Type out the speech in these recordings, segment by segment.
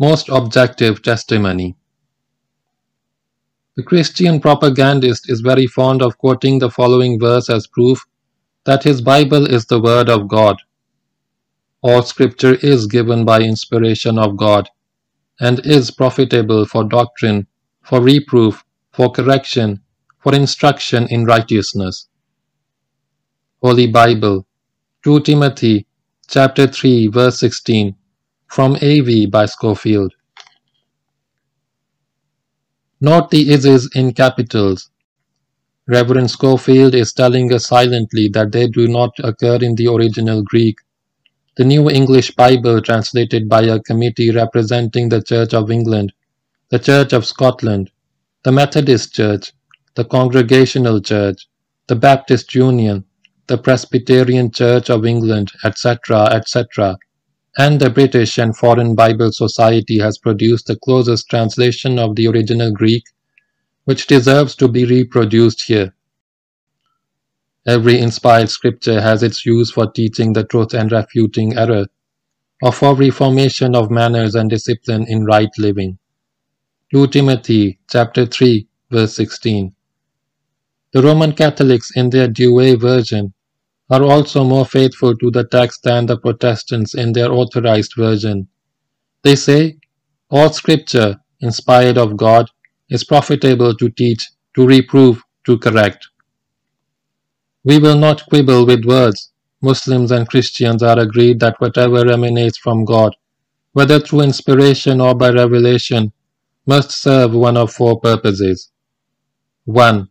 Most objective testimony. The Christian propagandist is very fond of quoting the following verse as proof that his Bible is the Word of God. All Scripture is given by inspiration of God, and is profitable for doctrine, for reproof, for correction, for instruction in righteousness. Holy Bible, 2 Timothy chapter 3 verse 16 from AV by Scofield. Note the is's in capitals. Reverend Scofield is telling us silently that they do not occur in the original Greek. The New English Bible translated by a committee representing the Church of England, the Church of Scotland, the Methodist Church, the Congregational Church, the Baptist Union, the Presbyterian Church of England, etc., etc., and the British and Foreign Bible Society has produced the closest translation of the original Greek, which deserves to be reproduced here. Every inspired scripture has its use for teaching the truth and refuting error, or for reformation of manners and discipline in right living. 2 Timothy chapter 3 verse 16. The Roman Catholics in their Douay version are also more faithful to the text than the Protestants in their authorized version. They say, All scripture, inspired of God, is profitable to teach, to reprove, to correct. We will not quibble with words. Muslims and Christians are agreed that whatever emanates from God, whether through inspiration or by revelation, must serve one of four purposes. 1.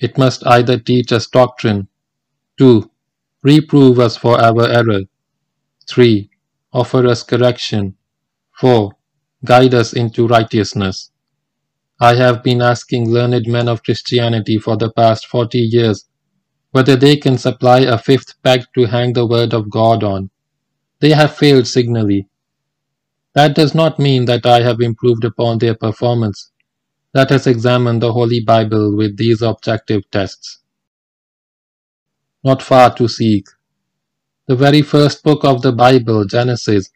It must either teach us doctrine. 2 Reprove us for our error. 3. Offer us correction. 4. Guide us into righteousness. I have been asking learned men of Christianity for the past forty years whether they can supply a fifth peg to hang the word of God on. They have failed signally. That does not mean that I have improved upon their performance. Let us examine the Holy Bible with these objective tests not far to seek. The very first book of the Bible, Genesis,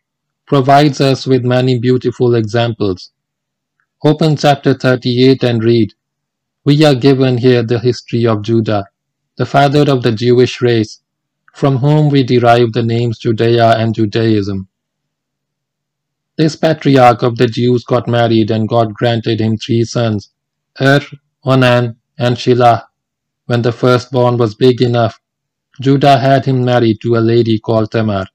provides us with many beautiful examples. Open chapter 38 and read. We are given here the history of Judah, the father of the Jewish race, from whom we derive the names Judea and Judaism. This patriarch of the Jews got married and God granted him three sons, Er, Onan, and Shelah. When the firstborn was big enough, Judah had him married to a lady called Tamar.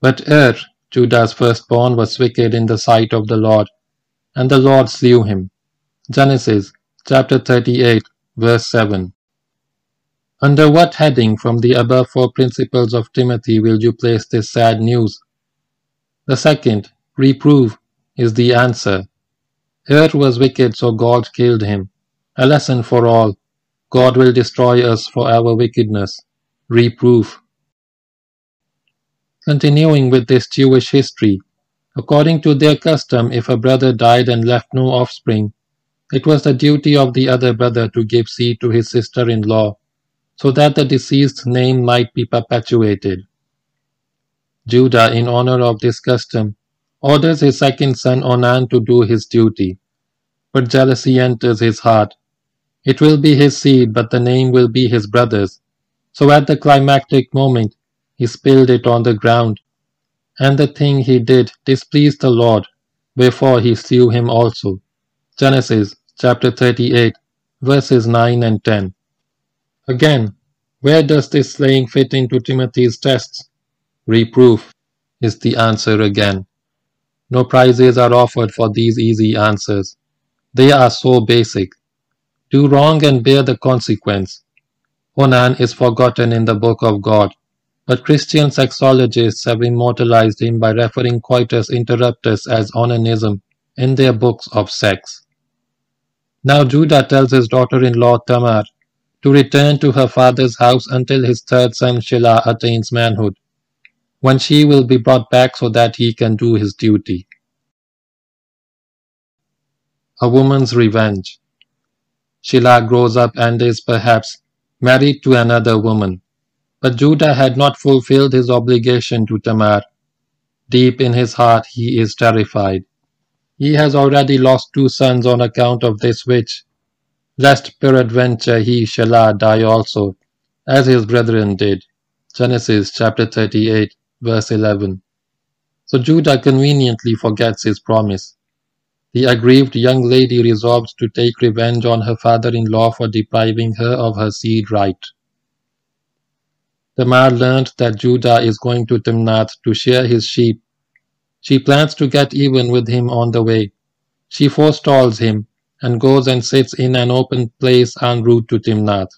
But Er, Judah's firstborn, was wicked in the sight of the Lord, and the Lord slew him. Genesis chapter 38, verse 7. Under what heading from the above four principles of Timothy will you place this sad news? The second, reprove, is the answer. Er was wicked, so God killed him. A lesson for all. God will destroy us for our wickedness reproof. Continuing with this Jewish history, according to their custom, if a brother died and left no offspring, it was the duty of the other brother to give seed to his sister in law, so that the deceased's name might be perpetuated. Judah, in honor of this custom, orders his second son Onan to do his duty. But jealousy enters his heart. It will be his seed, but the name will be his brother's, so at the climactic moment, he spilled it on the ground. And the thing he did displeased the Lord, wherefore he slew him also. Genesis chapter 38, verses 9 and 10. Again, where does this slaying fit into Timothy's tests? Reproof is the answer again. No prizes are offered for these easy answers. They are so basic. Do wrong and bear the consequence. Onan is forgotten in the Book of God, but Christian sexologists have immortalized him by referring coitus interruptus as onanism in their books of sex. Now Judah tells his daughter-in-law Tamar to return to her father's house until his third son Shelah attains manhood, when she will be brought back so that he can do his duty. A woman's revenge. Shelah grows up and is perhaps married to another woman. But Judah had not fulfilled his obligation to Tamar. Deep in his heart he is terrified. He has already lost two sons on account of this witch, lest peradventure he, Shelah, uh, die also, as his brethren did. Genesis chapter 38, verse 11. So Judah conveniently forgets his promise. The aggrieved young lady resolves to take revenge on her father-in-law for depriving her of her seed right. Tamar learned that Judah is going to Timnath to shear his sheep. She plans to get even with him on the way. She forestalls him and goes and sits in an open place en route to Timnath.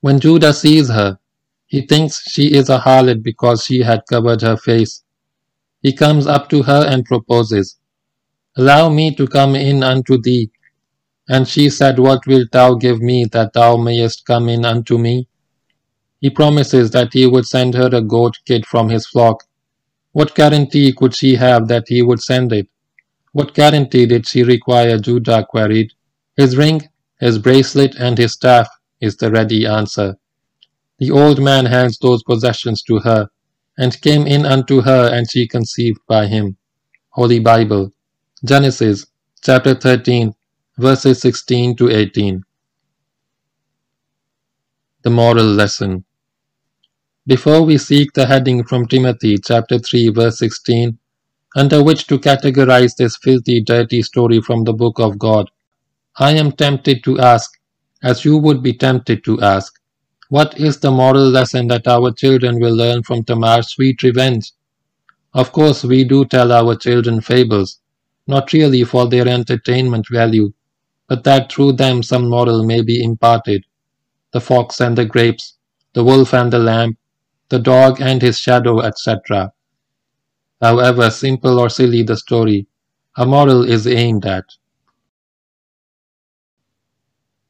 When Judah sees her, he thinks she is a harlot because she had covered her face. He comes up to her and proposes, Allow me to come in unto thee. And she said, What wilt thou give me that thou mayest come in unto me? He promises that he would send her a goat kid from his flock. What guarantee could she have that he would send it? What guarantee did she require? Judah queried. His ring, his bracelet, and his staff is the ready answer. The old man hands those possessions to her, and came in unto her, and she conceived by him. Holy Bible, Genesis chapter 13, verses 16 to 18. The moral lesson. Before we seek the heading from Timothy chapter 3, verse 16, under which to categorize this filthy, dirty story from the book of God, I am tempted to ask, as you would be tempted to ask, what is the moral lesson that our children will learn from Tamar's sweet revenge? Of course, we do tell our children fables, not really for their entertainment value, but that through them some moral may be imparted. The fox and the grapes, the wolf and the lamb, the dog and his shadow, etc. However simple or silly the story, a moral is aimed at.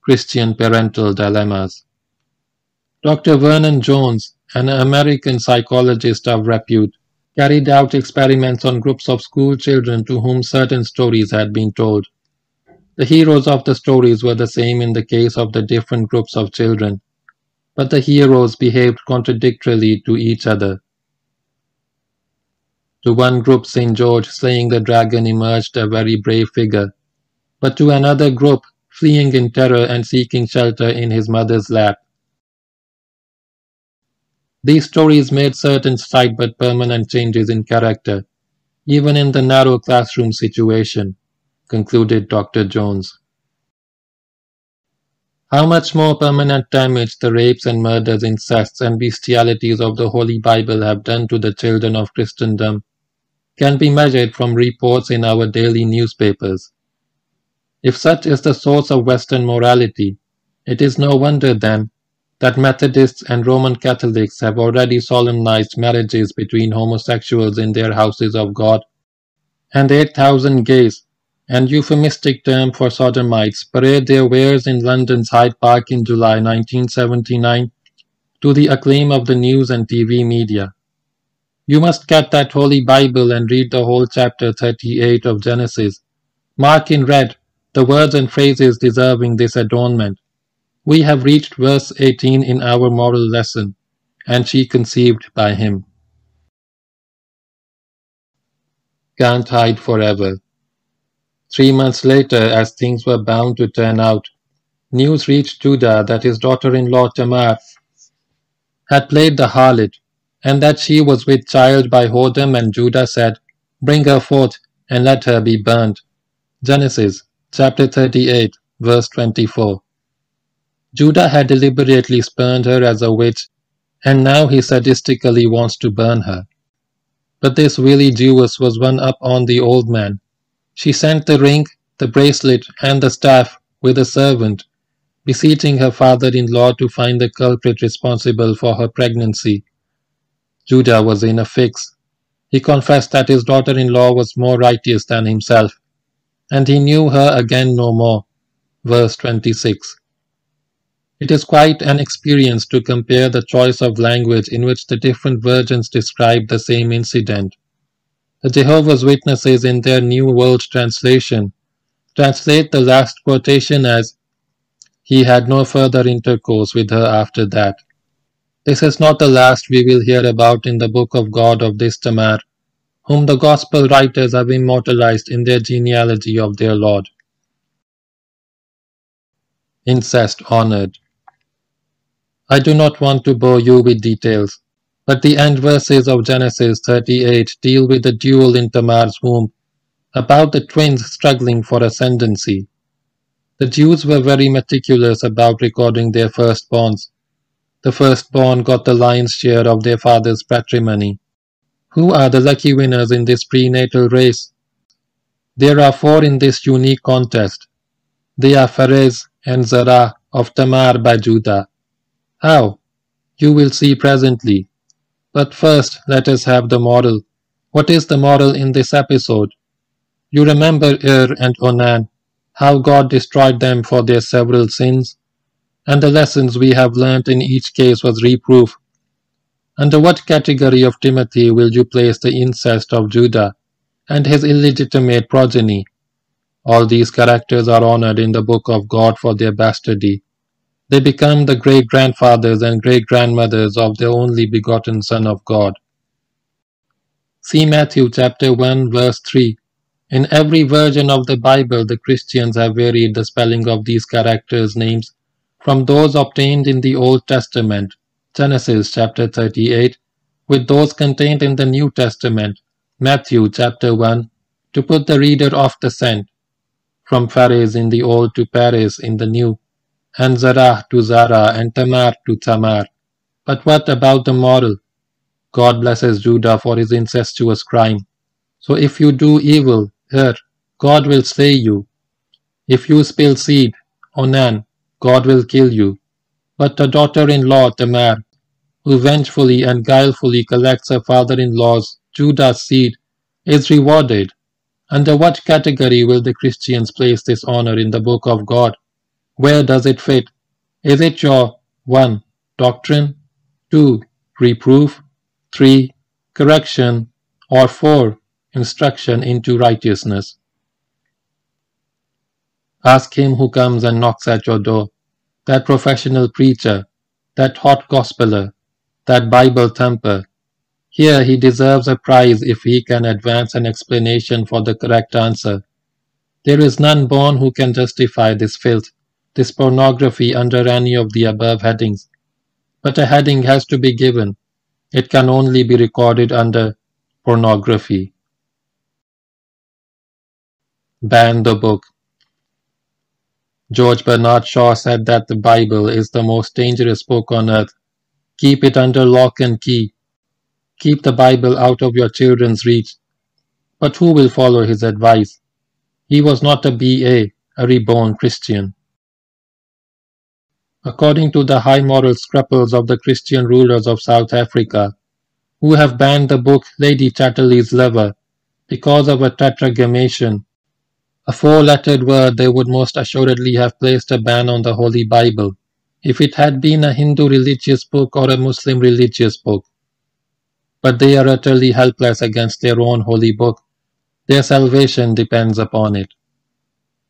Christian Parental Dilemmas Dr. Vernon Jones, an American psychologist of repute, carried out experiments on groups of school children to whom certain stories had been told. The heroes of the stories were the same in the case of the different groups of children, but the heroes behaved contradictorily to each other. To one group, St. George slaying the dragon emerged a very brave figure, but to another group, fleeing in terror and seeking shelter in his mother's lap, these stories made certain slight but permanent changes in character, even in the narrow classroom situation, concluded Dr. Jones. How much more permanent damage the rapes and murders, incests, and bestialities of the Holy Bible have done to the children of Christendom can be measured from reports in our daily newspapers. If such is the source of Western morality, it is no wonder then that Methodists and Roman Catholics have already solemnized marriages between homosexuals in their houses of God, and 8,000 gays, an euphemistic term for sodomites, parade their wares in London's Hyde Park in July 1979 to the acclaim of the news and TV media. You must get that Holy Bible and read the whole chapter 38 of Genesis. Mark in red the words and phrases deserving this adornment. We have reached verse 18 in our moral lesson, and she conceived by him. Can't hide forever. Three months later, as things were bound to turn out, news reached Judah that his daughter-in-law Tamar had played the harlot, and that she was with child by whoredom, and Judah said, Bring her forth, and let her be burned. Genesis chapter 38, verse 24. Judah had deliberately spurned her as a witch, and now he sadistically wants to burn her. But this wily Jewess was one up on the old man. She sent the ring, the bracelet, and the staff with a servant, beseeching her father-in-law to find the culprit responsible for her pregnancy. Judah was in a fix. He confessed that his daughter-in-law was more righteous than himself, and he knew her again no more. Verse 26. It is quite an experience to compare the choice of language in which the different versions describe the same incident. The Jehovah's Witnesses in their New World Translation translate the last quotation as, He had no further intercourse with her after that. This is not the last we will hear about in the book of God of this Tamar, whom the Gospel writers have immortalized in their genealogy of their Lord. Incest honored. I do not want to bore you with details, but the end verses of Genesis 38 deal with the duel in Tamar's womb, about the twins struggling for ascendancy. The Jews were very meticulous about recording their firstborns. The firstborn got the lion's share of their father's patrimony. Who are the lucky winners in this prenatal race? There are four in this unique contest. They are Pharez and Zerah of Tamar by Judah. How? You will see presently. But first, let us have the model. What is the model in this episode? You remember Ir and Onan, how God destroyed them for their several sins? And the lessons we have learnt in each case was reproof. Under what category of Timothy will you place the incest of Judah and his illegitimate progeny? All these characters are honored in the book of God for their bastardy. They become the great grandfathers and great grandmothers of the only begotten Son of God. See Matthew chapter 1 verse 3. In every version of the Bible, the Christians have varied the spelling of these characters' names from those obtained in the Old Testament, Genesis chapter 38, with those contained in the New Testament, Matthew chapter 1, to put the reader off the scent from Pharez in the old to Phares in the new, and Zerah to Zara and Tamar to Thamar. But what about the moral? God blesses Judah for his incestuous crime. So if you do evil, her, God will slay you. If you spill seed, Onan, God will kill you. But the daughter-in-law Tamar, who vengefully and guilefully collects her father-in-law's Judah's seed, is rewarded. Under what category will the Christians place this honor in the book of God? Where does it fit? Is it your 1. Doctrine 2. Reproof 3. Correction or 4. Instruction into righteousness? Ask him who comes and knocks at your door, that professional preacher, that hot gospeler, that Bible thumper, here he deserves a prize if he can advance an explanation for the correct answer. There is none born who can justify this filth, this pornography under any of the above headings. But a heading has to be given. It can only be recorded under pornography. Ban the book. George Bernard Shaw said that the Bible is the most dangerous book on earth. Keep it under lock and key. Keep the Bible out of your children's reach. But who will follow his advice? He was not a BA, a reborn Christian. According to the high moral scruples of the Christian rulers of South Africa, who have banned the book Lady Chatterley's Lover because of a tetragrammaton, a four-lettered word they would most assuredly have placed a ban on the Holy Bible if it had been a Hindu religious book or a Muslim religious book but they are utterly helpless against their own holy book. Their salvation depends upon it.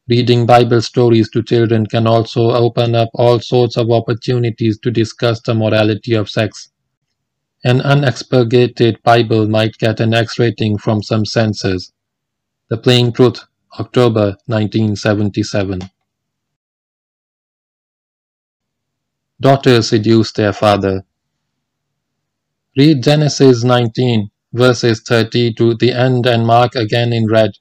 Reading Bible stories to children can also open up all sorts of opportunities to discuss the morality of sex. An unexpurgated Bible might get an X rating from some censors. The Plain Truth, October 1977. Daughters seduce their father. Read Genesis 19, verses 30 to the end and mark again in red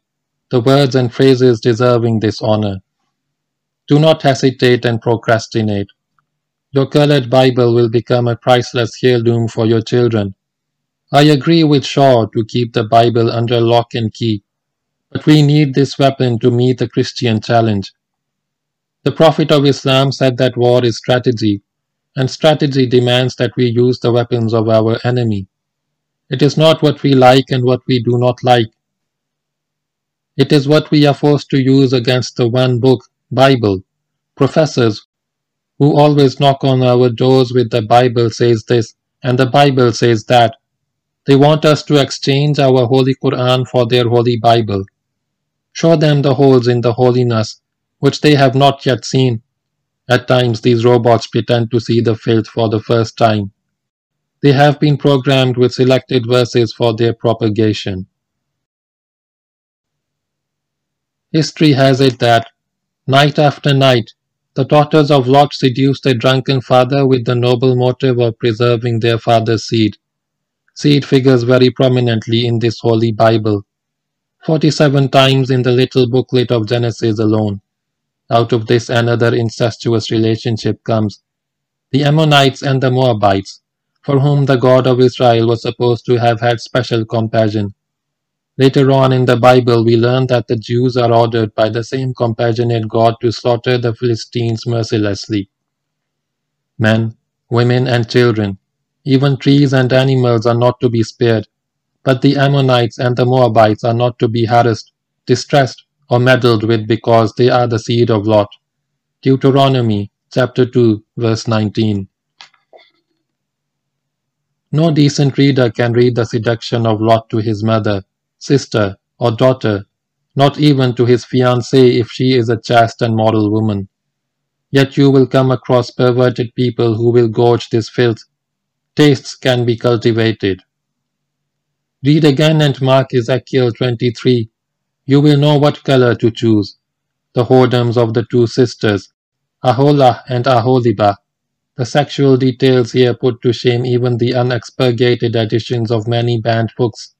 the words and phrases deserving this honor. Do not hesitate and procrastinate. Your colored Bible will become a priceless heirloom for your children. I agree with Shaw to keep the Bible under lock and key, but we need this weapon to meet the Christian challenge. The Prophet of Islam said that war is strategy, and strategy demands that we use the weapons of our enemy. It is not what we like and what we do not like. It is what we are forced to use against the one book, Bible. Professors who always knock on our doors with the Bible says this and the Bible says that. They want us to exchange our Holy Quran for their Holy Bible. Show them the holes in the holiness which they have not yet seen at times these robots pretend to see the filth for the first time. They have been programmed with selected verses for their propagation. History has it that, night after night, the daughters of Lot seduced their drunken father with the noble motive of preserving their father's seed. Seed figures very prominently in this holy Bible, 47 times in the little booklet of Genesis alone. Out of this another incestuous relationship comes. The Ammonites and the Moabites, for whom the God of Israel was supposed to have had special compassion. Later on in the Bible, we learn that the Jews are ordered by the same compassionate God to slaughter the Philistines mercilessly. Men, women, and children, even trees and animals are not to be spared, but the Ammonites and the Moabites are not to be harassed, distressed, or meddled with because they are the seed of Lot. Deuteronomy chapter 2, verse 19. No decent reader can read the seduction of Lot to his mother, sister, or daughter, not even to his fiancée if she is a chaste and moral woman. Yet you will come across perverted people who will gorge this filth. Tastes can be cultivated. Read again and mark Ezekiel 23. You will know what color to choose. The whoredoms of the two sisters, Aholah and Aholibah, the sexual details here put to shame even the unexpurgated editions of many banned books.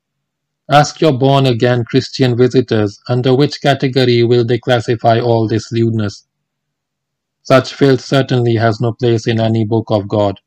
Ask your born again Christian visitors under which category will they classify all this lewdness. Such filth certainly has no place in any book of God.